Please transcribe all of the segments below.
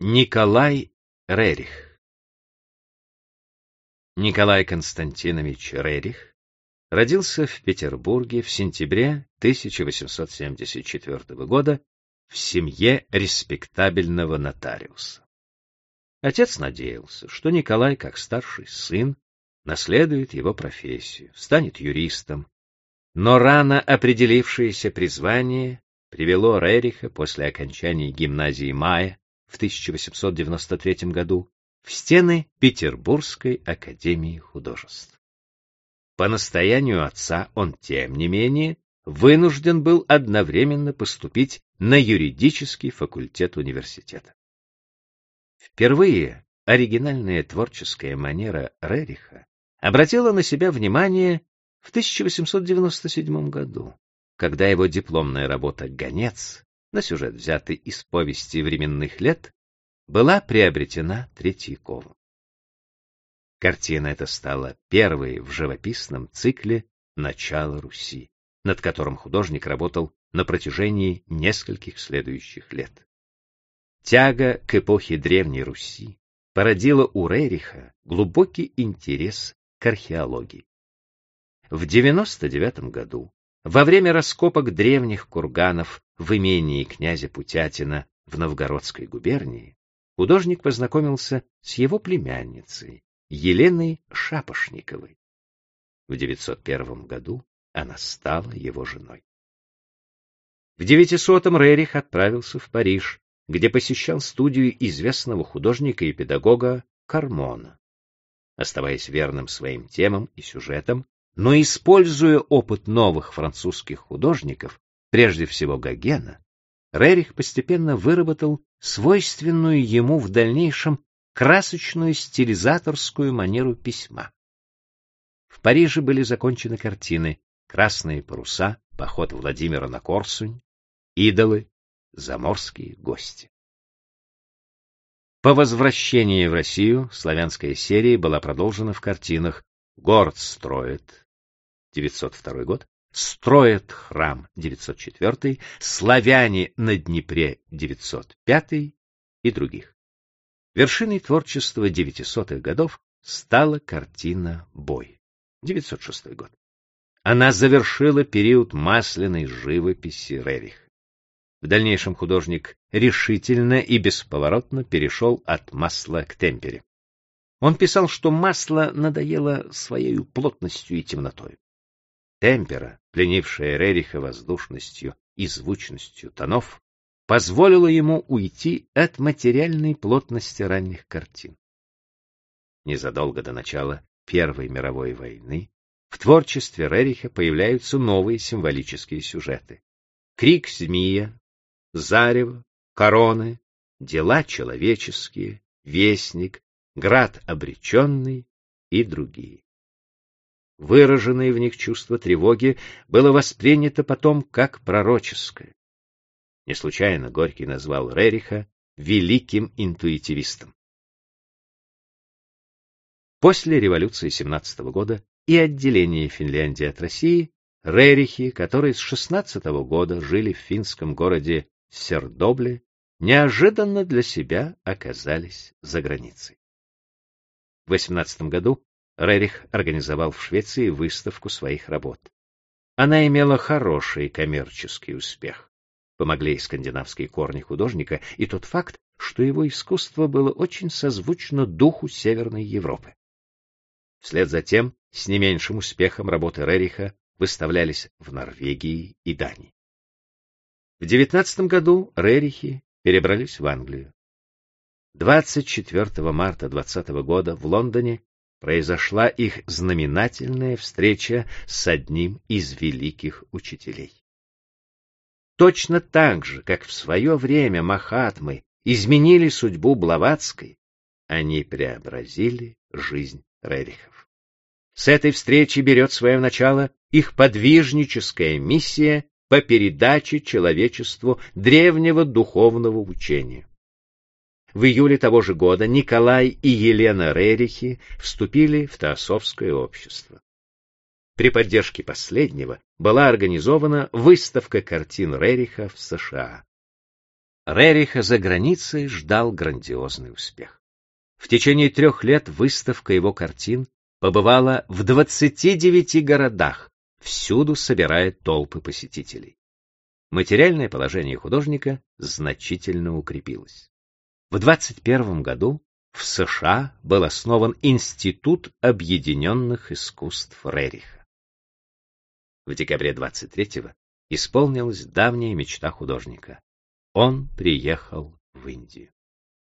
Николай Рерих Николай Константинович Рерих родился в Петербурге в сентябре 1874 года в семье респектабельного нотариуса. Отец надеялся, что Николай, как старший сын, наследует его профессию, станет юристом. Но рано определившееся призвание привело Рериха после окончания гимназии Мая в 1893 году в стены Петербургской академии художеств. По настоянию отца он, тем не менее, вынужден был одновременно поступить на юридический факультет университета. Впервые оригинальная творческая манера Рериха обратила на себя внимание в 1897 году, когда его дипломная работа «Гонец» на сюжет, взятый из повести временных лет, была приобретена Третьяковым. Картина эта стала первой в живописном цикле «Начало Руси», над которым художник работал на протяжении нескольких следующих лет. Тяга к эпохе Древней Руси породила у Рериха глубокий интерес к археологии. В 99 году, во время раскопок древних курганов в имении князя Путятина в Новгородской губернии, художник познакомился с его племянницей Еленой Шапошниковой. В 901 году она стала его женой. В 900-м Рерих отправился в Париж, где посещал студию известного художника и педагога Кармона оставаясь верным своим темам и сюжетам, но используя опыт новых французских художников, прежде всего Гогена, Рерих постепенно выработал свойственную ему в дальнейшем красочную стилизаторскую манеру письма. В Париже были закончены картины «Красные паруса», «Поход Владимира на Корсунь», «Идолы», «Заморские гости». По возвращении в Россию славянская серия была продолжена в картинах «Город строит» 902 год, «Строят храм» 904, «Славяне на Днепре» 905 и других. Вершиной творчества 900-х годов стала картина «Бой» 906 год. Она завершила период масляной живописи Рерих. В дальнейшем художник решительно и бесповоротно перешел от масла к темпере. Он писал, что масло надоело своей плотностью и темнотой. Темпера, пленившая Рериха воздушностью и звучностью тонов, позволила ему уйти от материальной плотности ранних картин. Незадолго до начала Первой мировой войны в творчестве Рериха появляются новые символические сюжеты. Крик змея, зарево, короны, дела человеческие, вестник, град обреченный и другие. Выраженное в них чувство тревоги было воспринято потом как пророческое. Не случайно Горький назвал Рериха великим интуитивистом. После революции 17 года и отделения Финляндии от России Рерихи, которые с 16 года жили в финском городе Сердобле неожиданно для себя оказались за границей. В 18 году Рерих организовал в Швеции выставку своих работ. Она имела хороший коммерческий успех. Помогли и скандинавские корни художника, и тот факт, что его искусство было очень созвучно духу Северной Европы. Вслед за тем, с не меньшим успехом работы Рериха выставлялись в Норвегии и Дании. В девятнадцатом году Рерихи перебрались в Англию. 24 марта 20 года в Лондоне произошла их знаменательная встреча с одним из великих учителей. Точно так же, как в свое время Махатмы изменили судьбу Блаватской, они преобразили жизнь Рерихов. С этой встречи берет свое начало их подвижническая миссия по передаче человечеству древнего духовного учения. В июле того же года Николай и Елена Рерихи вступили в Теософское общество. При поддержке последнего была организована выставка картин Рериха в США. Рериха за границей ждал грандиозный успех. В течение трех лет выставка его картин побывала в 29 городах, всюду собирая толпы посетителей. Материальное положение художника значительно укрепилось. В 21 году в США был основан Институт объединенных искусств Рериха. В декабре 23-го исполнилась давняя мечта художника. Он приехал в Индию.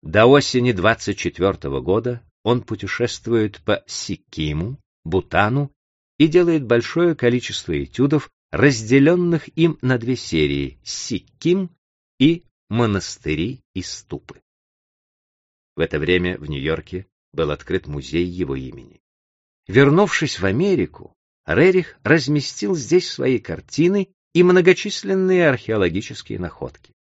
До осени 24 -го года он путешествует по Сикиму, Бутану и делает большое количество этюдов, разделенных им на две серии — Сиким и монастыри и ступы. В это время в Нью-Йорке был открыт музей его имени. Вернувшись в Америку, Рерих разместил здесь свои картины и многочисленные археологические находки.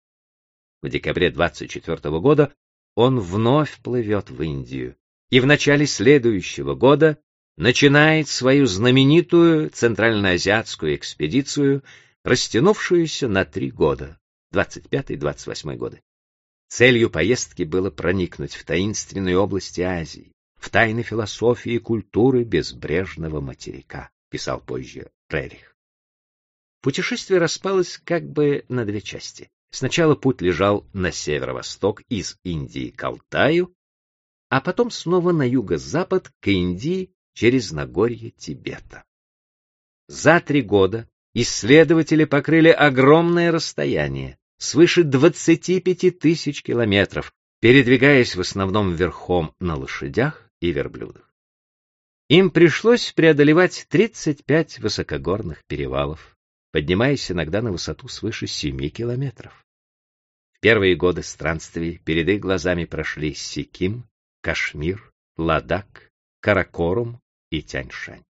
В декабре 24 года он вновь плывет в Индию и в начале следующего года начинает свою знаменитую центральноазиатскую экспедицию, растянувшуюся на три года, 25-28 годы. Целью поездки было проникнуть в таинственные области Азии, в тайны философии и культуры безбрежного материка, писал позже Рерих. Путешествие распалось как бы на две части. Сначала путь лежал на северо-восток из Индии к Алтаю, а потом снова на юго-запад к Индии через Нагорье Тибета. За три года исследователи покрыли огромное расстояние, свыше 25 тысяч километров, передвигаясь в основном верхом на лошадях и верблюдах. Им пришлось преодолевать 35 высокогорных перевалов, поднимаясь иногда на высоту свыше 7 километров. В первые годы странствий перед их глазами прошли Сиким, Кашмир, Ладак, Каракорум и Тяньшань.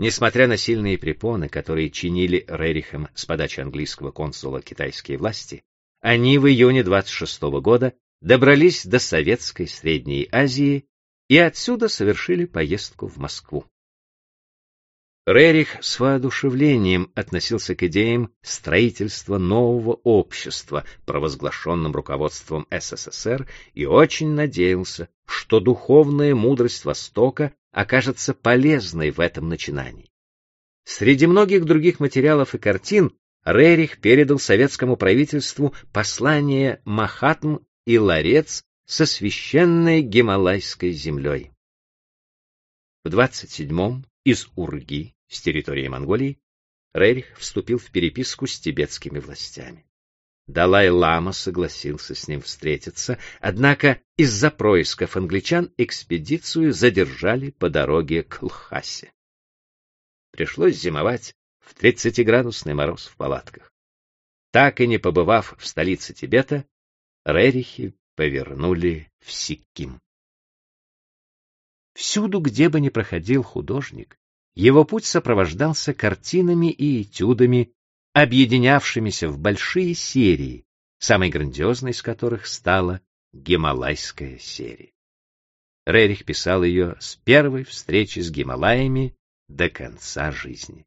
Несмотря на сильные препоны, которые чинили Рерихем с подачи английского консула китайские власти, они в июне 26 -го года добрались до Советской Средней Азии и отсюда совершили поездку в Москву. Рерих с воодушевлением относился к идеям строительства нового общества, провозглашенным руководством СССР, и очень надеялся, что духовная мудрость Востока окажется полезной в этом начинании. Среди многих других материалов и картин Рерих передал советскому правительству послание Махатм и ларец со священной Гималайской землей. В 27-м из Урги, с территории Монголии, Рерих вступил в переписку с тибетскими властями. Далай-лама согласился с ним встретиться, однако из-за происков англичан экспедицию задержали по дороге к Лхасе. Пришлось зимовать в 30-градусный мороз в палатках. Так и не побывав в столице Тибета, Рерихи повернули в Сикким. Всюду, где бы ни проходил художник, его путь сопровождался картинами и этюдами, объединявшимися в большие серии, самой грандиозной из которых стала Гималайская серия. Рерих писал ее с первой встречи с Гималаями до конца жизни.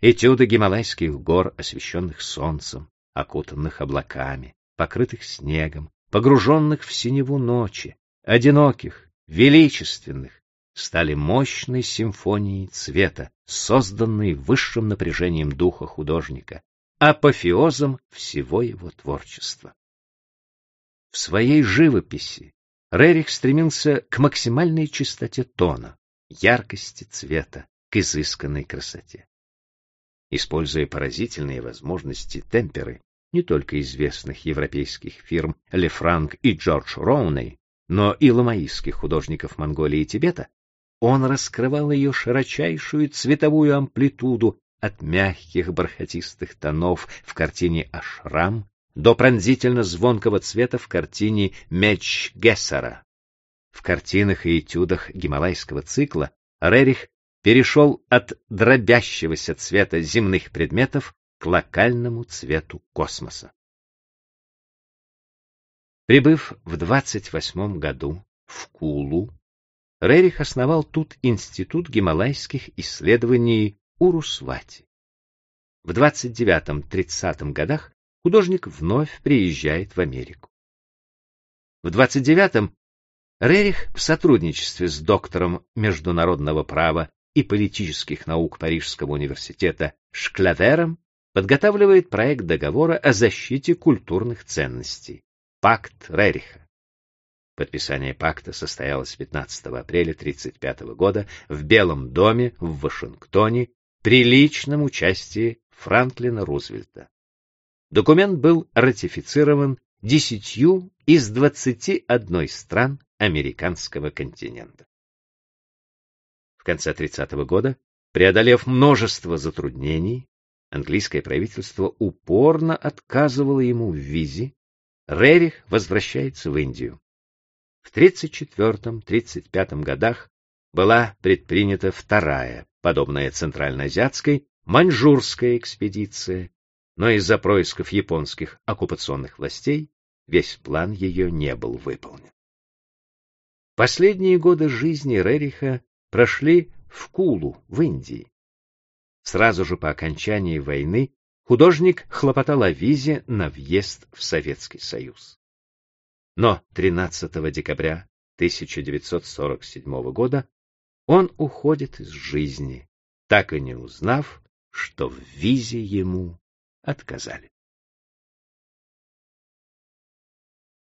Этюды гималайских гор, освещенных солнцем, окутанных облаками, покрытых снегом, погруженных в синеву ночи, одиноких, величественных, стали мощной симфонией цвета, созданной высшим напряжением духа художника, апофеозом всего его творчества. В своей живописи Рерих стремился к максимальной чистоте тона, яркости цвета, к изысканной красоте. Используя поразительные возможности темперы не только известных европейских фирм Лефранк и Джордж Роуней, но и ламаистских художников Монголии и Тибета, он раскрывал ее широчайшую цветовую амплитуду от мягких бархатистых тонов в картине «Ашрам» до пронзительно-звонкого цвета в картине «Меч Гессера». В картинах и этюдах гималайского цикла Рерих перешел от дробящегося цвета земных предметов к локальному цвету космоса. Прибыв в 28 году в Кулу, Рерих основал тут Институт гималайских исследований Урусвати. В 29-30 годах художник вновь приезжает в Америку. В 29-м Рерих в сотрудничестве с доктором международного права и политических наук Парижского университета Шклавером подготавливает проект договора о защите культурных ценностей Пакт Рериха. Подписание пакта состоялось 15 апреля 1935 года в Белом доме в Вашингтоне при личном участии Франклина Рузвельта. Документ был ратифицирован десятью из 21 стран американского континента. В конце 30 -го года, преодолев множество затруднений, английское правительство упорно отказывало ему в визе, Рерих возвращается в Индию. В 34-35 годах была предпринята вторая, подобная центральноазиатской, маньчжурская экспедиция, но из-за происков японских оккупационных властей весь план ее не был выполнен. Последние годы жизни Рериха прошли в Кулу, в Индии. Сразу же по окончании войны художник хлопотал о визе на въезд в Советский Союз. Но 13 декабря 1947 года он уходит из жизни, так и не узнав, что в визе ему отказали.